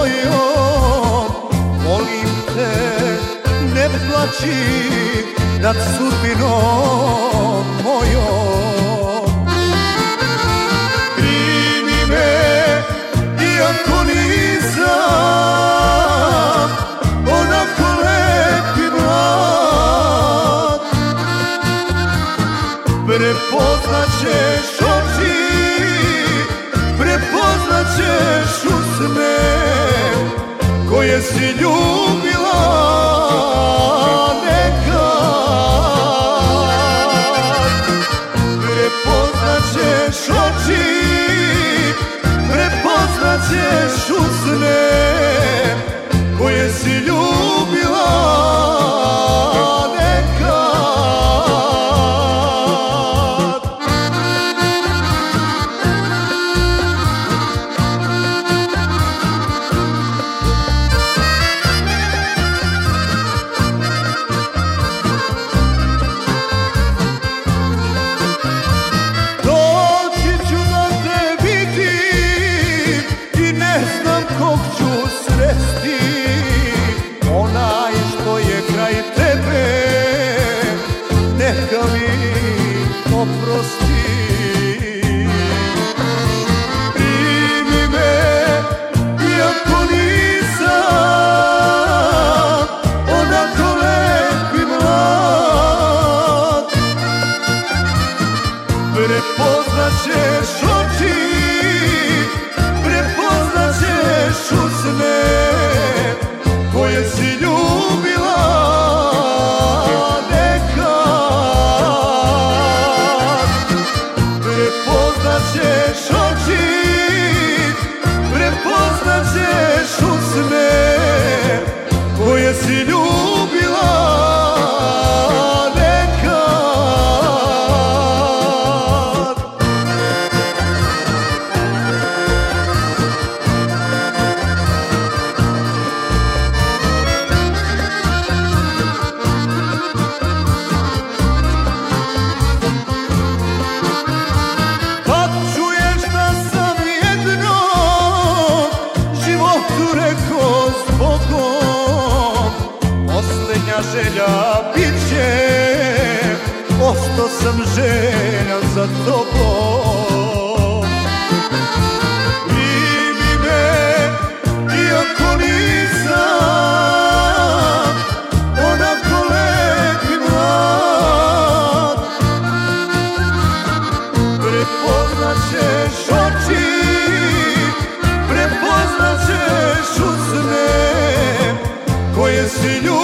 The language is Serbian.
mojom Volim te, ne plaći nad sudbinom mojom. Primi me, iako nisam Onako lep mlad. Prepoznaćeš See you. Vai te noche želja bit će Osto sam želja za tobom. Primi me, iako nisam Onako lep i mlad Prepoznat ćeš oči Prepoznat ćeš usne Koje si ljubila